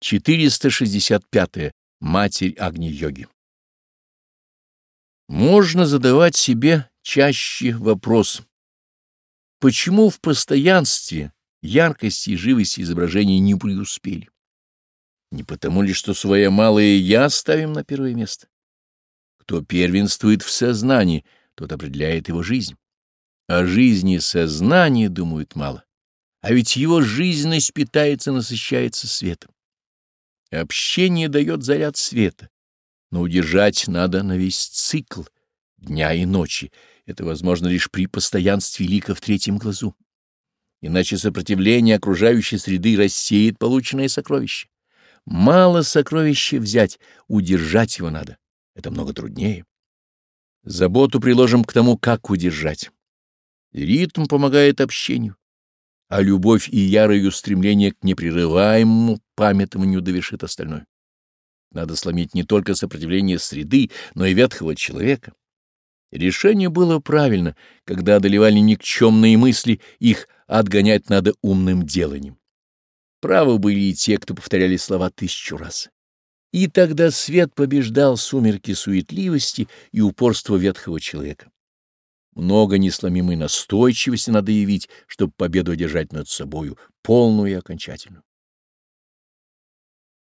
465. Матерь Агни-йоги. Можно задавать себе чаще вопрос, почему в постоянстве, яркости и живости изображений не преуспели? Не потому ли, что свое малое «я» ставим на первое место? Кто первенствует в сознании, тот определяет его жизнь. О жизни сознания думают мало, а ведь его жизненность питается, насыщается светом и общение дает заряд света. Но удержать надо на весь цикл дня и ночи. Это возможно лишь при постоянстве лика в третьем глазу. Иначе сопротивление окружающей среды рассеет полученное сокровище. Мало сокровища взять, удержать его надо. Это много труднее. Заботу приложим к тому, как удержать. Ритм помогает общению а любовь и ярое стремление к непрерываемому памятованию довершит остальное. Надо сломить не только сопротивление среды, но и ветхого человека. Решение было правильно, когда одолевали никчемные мысли, их отгонять надо умным деланием. Правы были и те, кто повторяли слова тысячу раз. И тогда свет побеждал сумерки суетливости и упорства ветхого человека. Много несломимой настойчивости надо явить, чтобы победу одержать над собою, полную и окончательную.